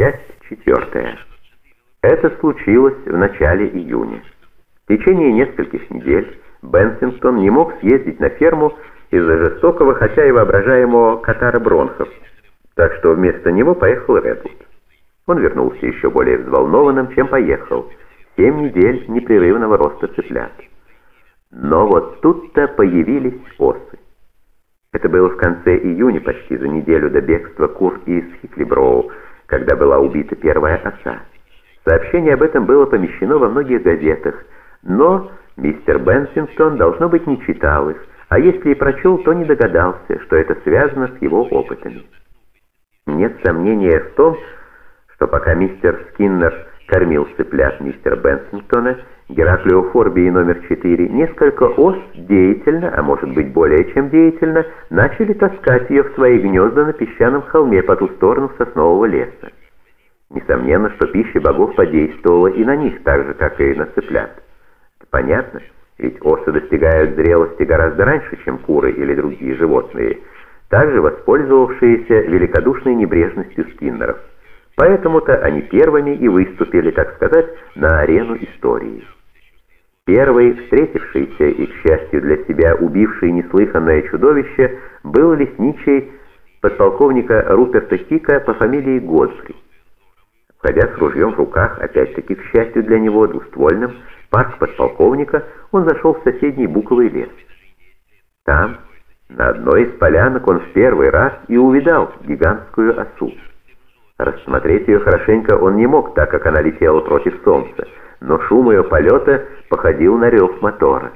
Часть четвертая. Это случилось в начале июня. В течение нескольких недель Бенсингтон не мог съездить на ферму из-за жестокого, хотя и воображаемого катара бронхов, так что вместо него поехал Редвуд. Он вернулся еще более взволнованным, чем поехал. Семь недель непрерывного роста цыплят. Но вот тут-то появились осы. Это было в конце июня, почти за неделю до бегства кур из Хиклиброу, когда была убита первая оса. Сообщение об этом было помещено во многих газетах, но мистер Бенсингтон, должно быть, не читал их, а если и прочел, то не догадался, что это связано с его опытами. Нет сомнения в том, что пока мистер Скиннер кормил цыплят мистера Бенсингтона, Гераклеофорбии номер 4, несколько ос деятельно, а может быть более чем деятельно, начали таскать ее в свои гнезда на песчаном холме по ту сторону соснового леса. Несомненно, что пища богов подействовала и на них так же, как и на цыплят. Это понятно, ведь осы достигают зрелости гораздо раньше, чем куры или другие животные, также воспользовавшиеся великодушной небрежностью скиннеров. Поэтому-то они первыми и выступили, так сказать, на арену истории. Первый, встретившийся и, к счастью для себя, убивший неслыханное чудовище, был лесничий подполковника Руперта Хика по фамилии Годфри. Входя с ружьем в руках, опять-таки, к счастью для него, двуствольным, парк подполковника, он зашел в соседний буковый лес. Там, на одной из полянок, он в первый раз и увидал гигантскую осу. Рассмотреть ее хорошенько он не мог, так как она летела против солнца, но шум ее полета походил на рев мотора.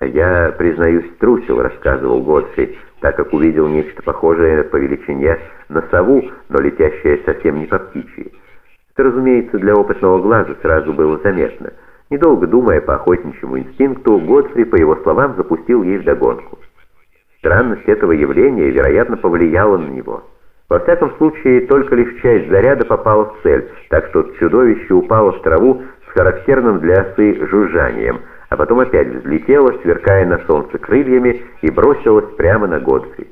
«Я, признаюсь, трусил», — рассказывал Годфри, так как увидел нечто похожее по величине на сову, но летящее совсем не по птичьи. Это, разумеется, для опытного глаза сразу было заметно. Недолго думая по охотничьему инстинкту, Годфри, по его словам, запустил ей вдогонку. Странность этого явления, вероятно, повлияла на него. Во всяком случае, только лишь часть заряда попала в цель, так что чудовище упало в траву с характерным для осы жужжанием, а потом опять взлетело, сверкая на солнце крыльями, и бросилось прямо на Годфри.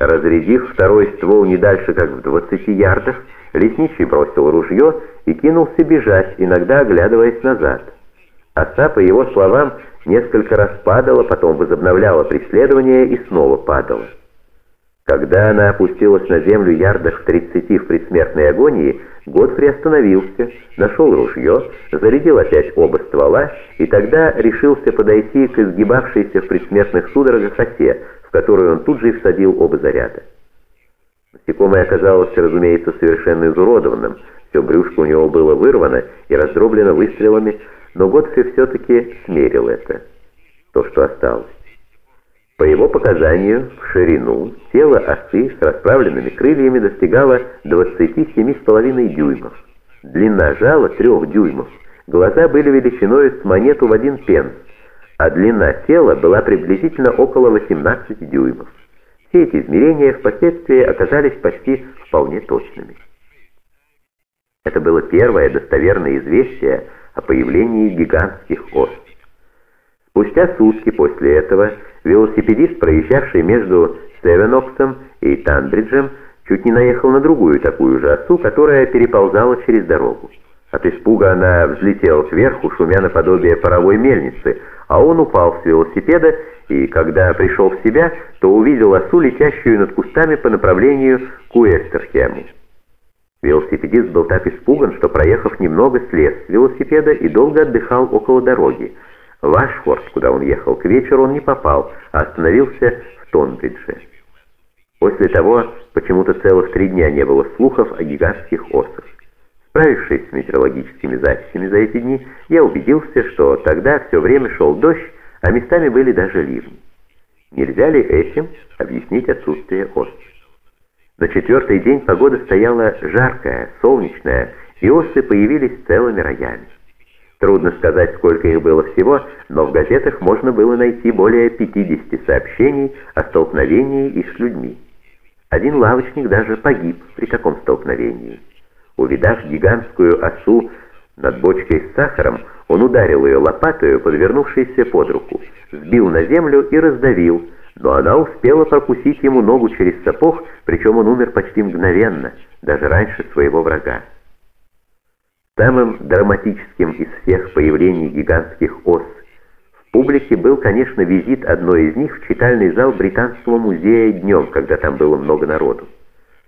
Разрядив второй ствол не дальше, как в 20 ярдах, лесничий бросил ружье и кинулся бежать, иногда оглядываясь назад. Оса, по его словам, несколько раз падала, потом возобновляла преследование и снова падала. Когда она опустилась на землю ярдах в тридцати в предсмертной агонии, Годфри остановился, нашел ружье, зарядил опять оба ствола и тогда решился подойти к изгибавшейся в предсмертных судорогах осе, в которую он тут же и всадил оба заряда. Насекомое оказалось, разумеется, совершенно изуродованным, все брюшко у него было вырвано и раздроблено выстрелами, но Годфри все-таки смерил это, то, что осталось. По его показанию, в ширину тело осы с расправленными крыльями достигало 27,5 дюймов. Длина жала 3 дюймов. Глаза были величиной с монету в один пенс, а длина тела была приблизительно около 18 дюймов. Все эти измерения впоследствии оказались почти вполне точными. Это было первое достоверное известие о появлении гигантских ос. Спустя сутки после этого велосипедист, проезжавший между Севеноксом и Танбриджем, чуть не наехал на другую такую же осу, которая переползала через дорогу. От испуга она взлетела сверху, шумя наподобие паровой мельницы, а он упал с велосипеда и, когда пришел в себя, то увидел осу, летящую над кустами по направлению к Уэстерхему. Велосипедист был так испуган, что, проехав немного, слез с велосипеда и долго отдыхал около дороги. В Ашфорд, куда он ехал к вечеру, он не попал, а остановился в Тонбридже. После того почему-то целых три дня не было слухов о гигантских осах. Справившись с метеорологическими записями за эти дни, я убедился, что тогда все время шел дождь, а местами были даже ливни. Нельзя ли этим объяснить отсутствие ос? На четвертый день погода стояла жаркая, солнечная, и осы появились целыми роями. Трудно сказать, сколько их было всего, но в газетах можно было найти более 50 сообщений о столкновении их с людьми. Один лавочник даже погиб при таком столкновении. Увидав гигантскую осу над бочкой с сахаром, он ударил ее лопатой, подвернувшейся под руку, сбил на землю и раздавил, но она успела прокусить ему ногу через сапог, причем он умер почти мгновенно, даже раньше своего врага. Самым драматическим из всех появлений гигантских ос в публике был, конечно, визит одной из них в читальный зал Британского музея днем, когда там было много народу.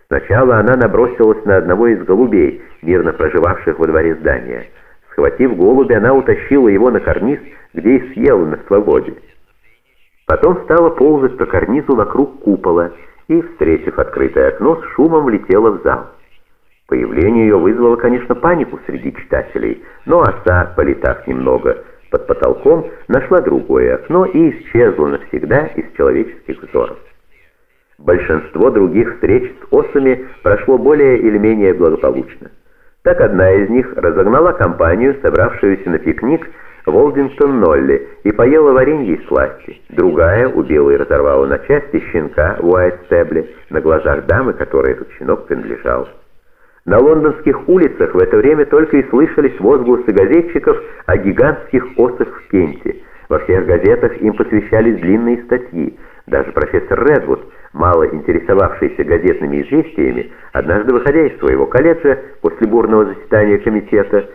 Сначала она набросилась на одного из голубей, мирно проживавших во дворе здания. Схватив голубя, она утащила его на карниз, где и съела на свободе. Потом стала ползать по карнизу вокруг купола и, встретив открытое окно, с шумом влетела в зал. Появление ее вызвало, конечно, панику среди читателей, но оса, полетав немного под потолком, нашла другое окно и исчезла навсегда из человеческих взоров. Большинство других встреч с осами прошло более или менее благополучно. Так одна из них разогнала компанию, собравшуюся на пикник в Олдингтон-Нолли, и поела варенье из сласти. Другая убила и разорвала на части щенка в Уайт-Стебле на глазах дамы, которой этот щенок принадлежал. На лондонских улицах в это время только и слышались возгласы газетчиков о гигантских осах в Кенте. Во всех газетах им посвящались длинные статьи. Даже профессор Редвуд, мало интересовавшийся газетными известиями, однажды выходя из своего колледжа после бурного заседания комитета,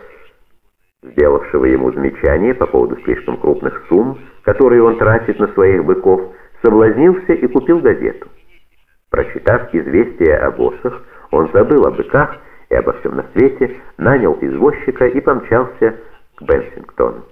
сделавшего ему замечание по поводу слишком крупных сумм, которые он тратит на своих быков, соблазнился и купил газету. Прочитав известие о боссах, он забыл о быках и обо всем на свете, нанял извозчика и помчался к Бенсингтону.